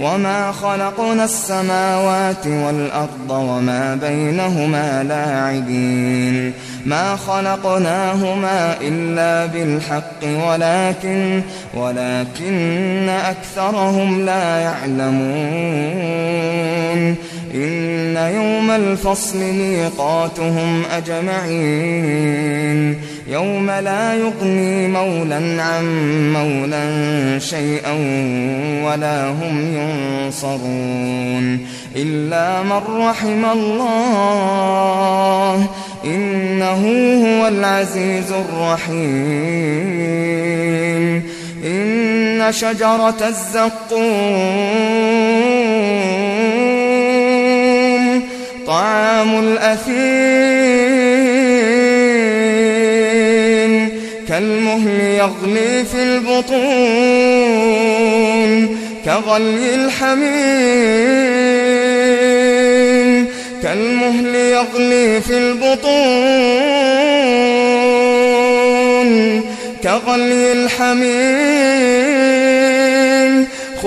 وما خلقنا السماوات والأرض وما بينهما لاعبين ما خلقناهما إلا بالحق ولكن ولكن أكثرهم لا يعلمون إن يوم الفصل ميقاتهم أجمعين. يوم لا يقني مولا عن مولا شيئا ولا هم ينصرون. إلا من رحم الله إنه هو العزيز الرحيم. إن شجرة الزقوم طعام الأثيم. كالمهل يغلي في البطون كغلي الحميم. كالمهل يغلي في البطون كغلي الحميم.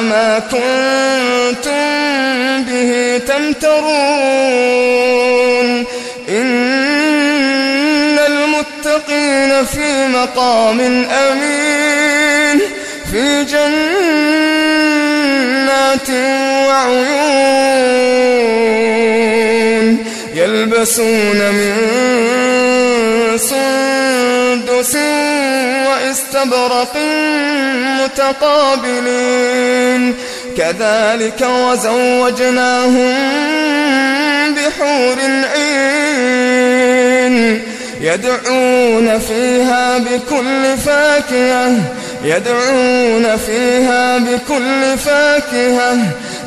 ما كنتم به تمترون. إن المتقين في مقام أمين. في جنات وعيون. يلبسون من سندس واستبرق متقابلين كذلك وزوجناهم بحور عين. يدعون فيها بكل فاكهة. يدعون فيها بكل فاكهة.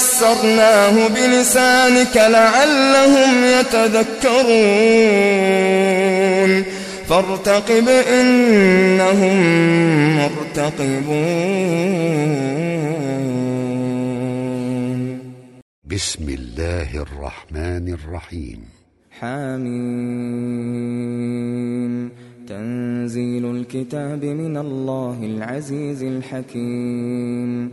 فسرناه بلسانك لعلهم يتذكرون. فارتقب إنهم مرتقبون. بسم الله الرحمن الرحيم. حامين تنزيل الكتاب من الله العزيز الحكيم.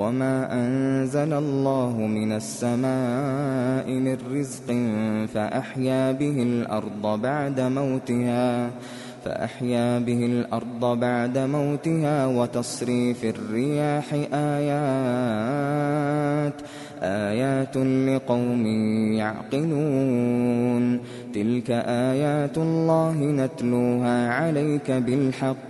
وما أنزل الله من السماء من رزق فأحيا به الأرض بعد موتها فأحيا به الأرض بعد موتها وتصريف الرياح آيات آيات لقوم يعقلون تلك آيات الله نتلوها عليك بالحق